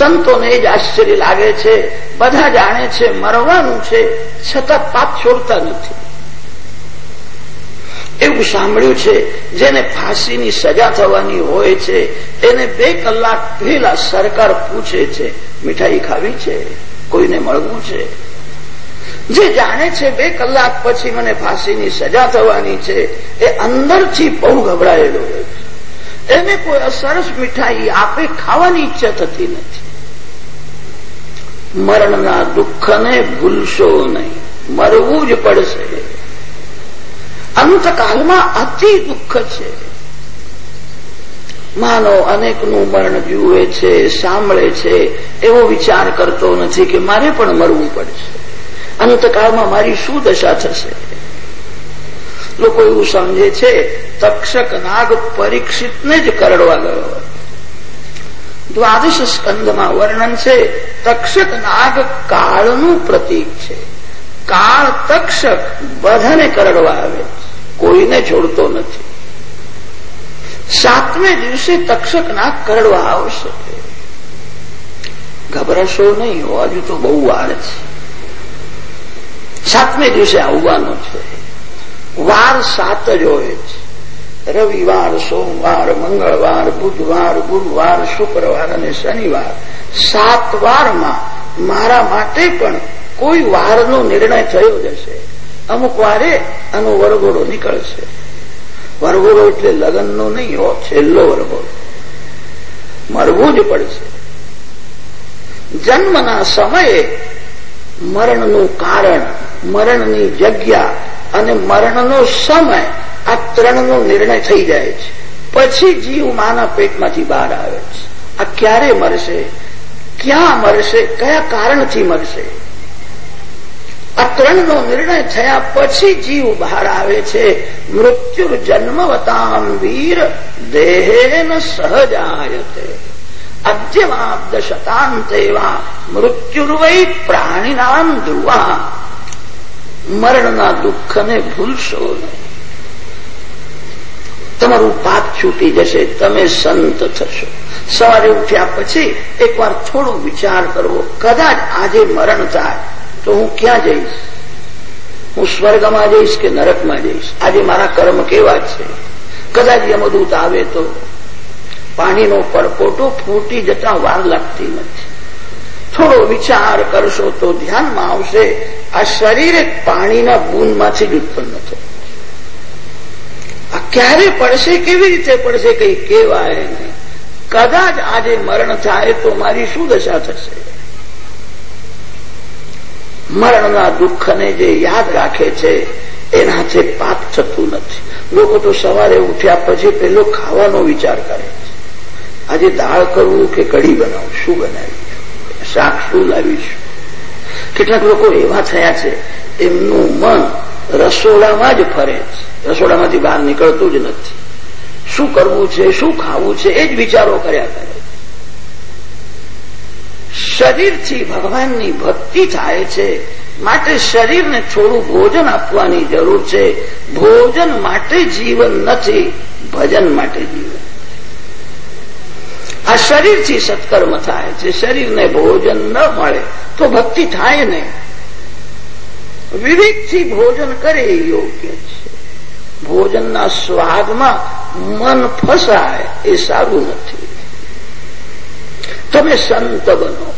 સંતોને જ આશ્ચર્ય લાગે છે. બધા જાણે છે મરવાનું છે. છતાં પાપ છોડતા નથી. એવું સાંભળ્યું છે, જેને ફાંસીની સજા થવાની હોય છે એને બે કલાક પહેલા સરકાર પૂછે છે, મીઠાઈ ખાવી છે? કોઈને મળવું છે? જે જાણે છે બે કલાક પછી મને ફાંસીની સજા થવાની છે, એ અંદરથી બહુ ગભરાયેલો હોય છે. એને કોઈ સરસ મીઠાઈ આપે ખાવાની ઈચ્છા થતી નથી. મરણના દુઃખને ભૂલશો નહીં. મરવું જ પડશે. અંતકાલમાં અતિ દુઃખ છે. માનો અનેકનું મરણ જુએ છે, સાંભળે છે, એવો વિચાર કરતો નથી કે મારે પણ મરવું પડશે. અંતકાળમાં મારી શું દશા થશે? લોકો એવું સમજે છે, તક્ષક નાગ પરીક્ષિતને જ કરડવા ગયો. દ્વાદશ સ્કંદમાં વર્ણન છે તક્ષક નાગ કાળનું પ્રતીક છે. કાળ તક્ષક બધાને કરડવા આવે કોઈને છોડતો નથી. સાતમે દિવસે તક્ષક નાગ કરડવા આવશે. ગભરાશો નહીં હજુ તો બહુ વાર છે. સાતમે દિવસે આવવાનો છે. વાર સાત જ હોય છે. રવિવાર, સોમવાર, મંગળવાર, બુધવાર, ગુરુવાર, શુક્રવાર અને શનિવાર સાત વારમાં મારા માટે પણ કોઈ વારનો નિર્ણય થયો જશે અમુક વારે આનો વરઘોડો નીકળશે. વરઘોડો એટલે લગ્નનો નહીં હો, છેલ્લો વરઘોડો. મરવું જ પડશે. જન્મના સમયે મરણનું કારણ, મરણની જગ્યા અને મરણનો સમય આ ત્રણનો નિર્ણય થઈ જાય છે. પછી જીવ માના પેટમાંથી બહાર આવે છે. આ ક્યારે મરશે? ક્યાં મરશે કયા કારણથી મરશે આ ત્રણનો નિર્ણય થયા પછી જીવ બહાર આવે છે. મૃત્યુ જન્મવતામ વીર દેહેન સહજાયતે. અદ્યવાબ્દ શતાંતેવા મૃત્યુર્વૈ પ્રાણીનામ ધ્રુવા. મરણના દુઃખને ભૂલશો નહીં. તમારું પાપ છૂટી જશે. તમે સંત થશો. સવારે ઉઠ્યા પછી એકવાર થોડો વિચાર કરવો. કદાચ આજે મરણ થાય તો હું ક્યાં જઈશ? હું સ્વર્ગમાં જઈશ કે નરકમાં જઈશ? આજે મારા કર્મ કેવા છે? કદાચ યમદૂત આવે તો પાણીનો પરપોટો ફૂટી જતા વાર લાગતી નથી. થોડો વિચાર કરશો તો ધ્યાનમાં આવશે, આ શરીર પાણીના બૂંદમાંથી જ ઉત્પન્ન થયું ક્યારે પડશે, કેવી રીતે પડશે, કઈ કહેવાય નહીં. કદાચ આજે મરણ થાય તો મારી શું દશા થશે? મરણના દુઃખને જે યાદ રાખે છે એનાથી પાપ થતું નથી. લોકો તો સવારે ઉઠ્યા પછી પેલો ખાવાનો વિચાર કરે છે. આજે દાળ કરવું કે કઢી બનાવું શું બનાવીશું? શાક શું લાવીશું? કેટલાક લોકો એવા થયા છે, એમનું મન રસોડામાં જ ફરે છે. રસોડામાંથી બહાર નીકળતું જ નથી. શું કરવું છે, શું ખાવું છે, એ જ વિચારો કર્યા કરે શરીરથી ભગવાનની ભક્તિ થાય છે. માટે શરીરને થોડું ભોજન આપવાની જરૂર છે. ભોજન માટે જીવન નથી, ભજન માટે જીવન. આ શરીરથી સત્કર્મ થાય છે. શરીરને ભોજન ન મળે તો ભક્તિ થાય નહીં. વિવેકથી ભોજન કરે યોગ્ય છે. ભોજનના સ્વાદમાં મન ફસાય એ સારું નથી. તમે સંત બનો.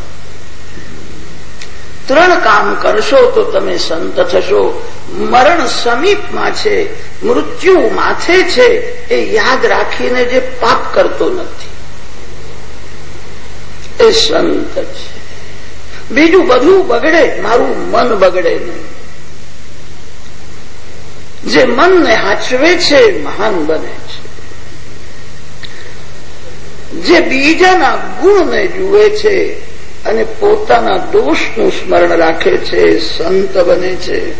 ત્રણ કામ કરશો તો તમે સંત થશો. મરણ સમીપમાં છે, મૃત્યુ માથે છે, એ યાદ રાખીને જે પાપ કરતો નથી. એ સંત છે. બીજું બધું બગડે, મારું મન બગડે નહીં. જે મનને હાચવે છે મહાન બને છે. જે બીજાના ગુણને જુએ છે અને પોતાના દોષનું સ્મરણ રાખે છે સંત બને છે.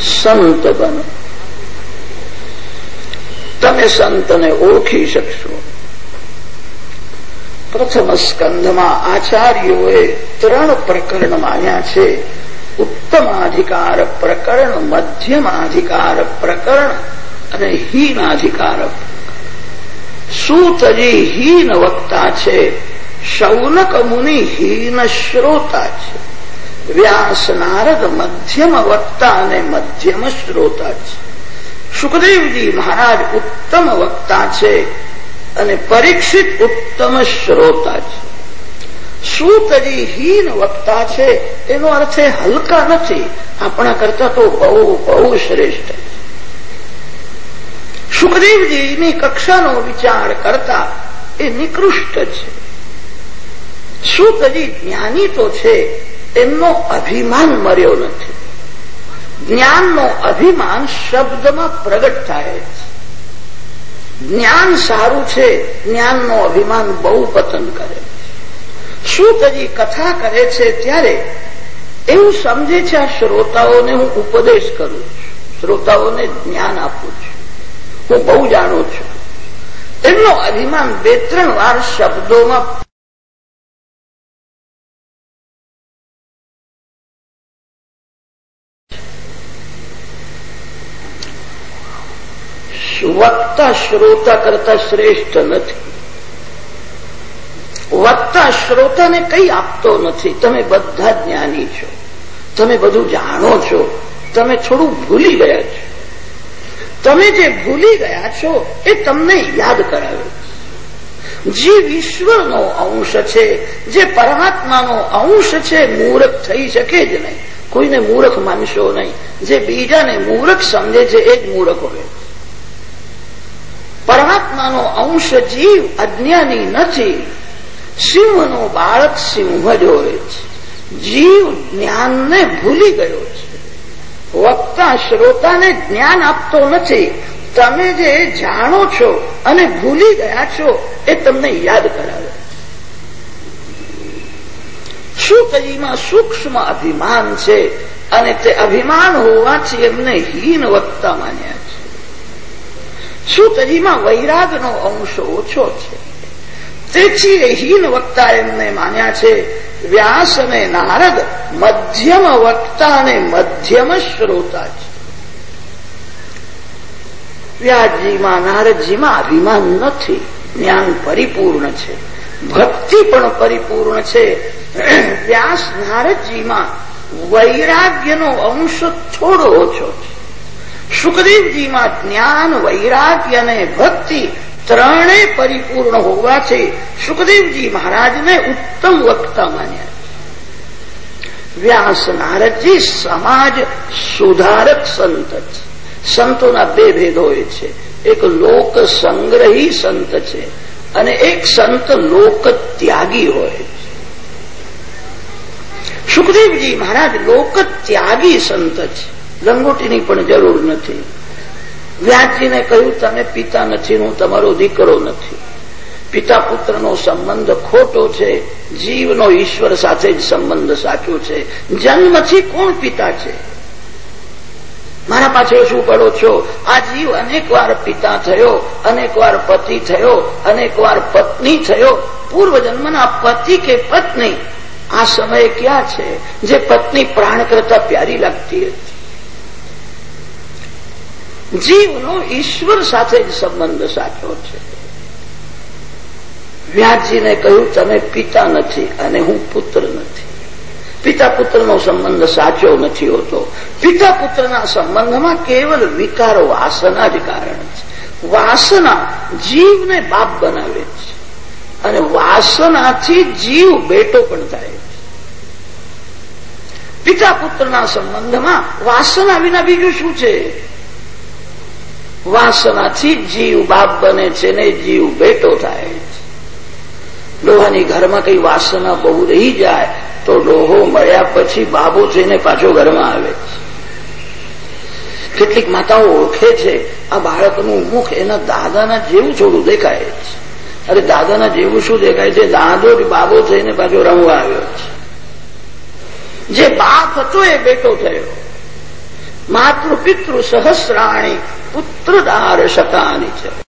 સંત બનો. તમે સંતને ઓળખી શકશો. પ્રથમ સ્કંધમાં આચાર્યોએ ત્રણ પ્રકરણ માન્યા છે. ઉત્તમાધિકાર પ્રકરણ, મધ્યમાધિકાર પ્રકરણ અને હીનાધિકાર. સૂતજી હીન વક્તા છે? શૌનક મુનિ હીન શ્રોતા છે. વ્યાસ નારદ મધ્યમ વક્તા અને મધ્યમ શ્રોતા છે. સુખદેવજી મહારાજ ઉત્તમ વક્તા છે અને પરીક્ષિત ઉત્તમ શ્રોતા છે. સૂતજી હીન વક્તા છે, એનો અર્થ એ હલકા નથી. આપણા કરતા તો બહુ બહુ શ્રેષ્ઠ સુખદેવજીની કક્ષાનો વિચાર કરતા એ નિકૃષ્ટ છે. સૂતજી જ્ઞાની તો છે, એમનો અભિમાન મર્યો નથી. જ્ઞાનનો અભિમાન શબ્દમાં પ્રગટ થાય છે. જ્ઞાન સારું છે, જ્ઞાનનો અભિમાન બહુ પતન કરે સૂતજી કથા કરે છે ત્યારે એવું સમજે છે આ શ્રોતાઓને હું ઉપદેશ કરું શ્રોતાઓને જ્ઞાન આપું છું. હું બહુ જાણું છું. એમનો અભિમાન બે ત્રણ વાર શબ્દોમાં વક્તા શ્રોતા કરતા શ્રેષ્ઠ નથી. વક્તા શ્રોતાને કંઈ આપતો નથી. તમે બધા જ્ઞાની છો. તમે બધું જાણો છો. તમે થોડું ભૂલી ગયા છો. તમે જે ભૂલી ગયા છો એ તમને યાદ કરાવે જે ઈશ્વરનો અંશ છે, જે પરમાત્માનો અંશ છે, મૂર્ખ થઈ શકે જ નહીં. કોઈને મૂર્ખ માનશો નહીં. જે બીજાને મૂર્ખ સમજે છે, એ જ મૂર્ખ હોય પરમાત્માનો અંશ જીવ અજ્ઞાની નથી. સિંહનો બાળક સિંહ જોવે છે. જીવ જ્ઞાનને ભૂલી ગયો છે. વક્તા શ્રોતાને જ્ઞાન આપતો નથી. તમે જે જાણો છો અને ભૂલી ગયા છો એ તમને યાદ કરાવે. સુખજીમાં સૂક્ષ્મ અભિમાન છે અને તે અભિમાન હોવાથી એમને હીન વક્તા માન્યા છે. સુતજીમાં વૈરાગનો અંશ ઓછો છે. તેથી હીન વક્તા એમને માન્યા છે. વ્યાસ અને નારદ મધ્યમ વક્તા અને મધ્યમ શ્રોતા છે. વ્યાસજીમાં, નારદજીમાં અભિમાન નથી. જ્ઞાન પરિપૂર્ણ છે. ભક્તિ પણ પરિપૂર્ણ છે. વ્યાસ, નારદજીમાં વૈરાગ્યનો અંશ થોડો ઓછો છે. સુખદેવજીમાં જ્ઞાન, વૈરાગ્ય અને ભક્તિ ત્રણે પરિપૂર્ણ હોવાથી સુખદેવજી મહારાજને ઉત્તમ વક્તા માન્યા. વ્યાસ નારદજી સમાજ સુધારક સંત છે. સંતોના બે ભેદ હોય છે. એક લોક સંગ્રહી સંત છે અને એક સંત લોક ત્યાગી હોય છે. સુખદેવજી મહારાજ લોક ત્યાગી સંત છે. લંગોટીની પણ જરૂર નથી. વ્યાસજીને કહ્યું, તમે પિતા નથી, હું તમારો દીકરો નથી. પિતા પુત્રનો સંબંધ ખોટો છે, જીવનો ઈશ્વર સાથે જ સંબંધ સાચો છે. જન્મથી કોણ પિતા છે? મારા પાછળ શું પડો છો? આ જીવ અનેક વાર પિતા થયો અનેક વાર પતિ થયો અનેક વાર પત્ની થયો. પૂર્વ જન્મના પતિ કે પત્ની? આ સમય ક્યાં છે? જે પત્ની પ્રાણ કરતા પ્યારી લાગતી હતી જીવનો ઈશ્વર સાથે જ સંબંધ સાચો છે. વ્યાસજીને કહ્યું, તમે પિતા નથી અને હું પુત્ર નથી. પિતા પુત્રનો સંબંધ સાચો નથી હોતો. પિતા પુત્રના સંબંધમાં કેવલ વિકાર, વાસના જ કારણ છે. વાસના જીવને બાપ બનાવે છે અને વાસનાથી જીવ બેટો પણ થાય છે. પિતા પુત્રના સંબંધમાં વાસના વિના બીજું શું છે? વાસનાથી જીવ બાપ બને છે ને જીવ બેટો થાય છે. ઘરમાં કઈ વાસના બહુ રહી જાય તો લોહો મળ્યા પછી બાબો થઈને પાછો ઘરમાં આવે કેટલીક માતાઓ ઓળખે છે, આ બાળકનું મુખ એના દાદાના જેવું થોડું દેખાય છે. અરે દાદાના જેવું શું દેખાય છે? દાદો જ બાબો થઈને પાછો રમવા આવ્યો છે. જે બાપ હતો એ બેટો થયો. માતૃ પિતૃ સહસ્રાણી પુત્રદાર શતાની છે.